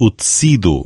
o tecido.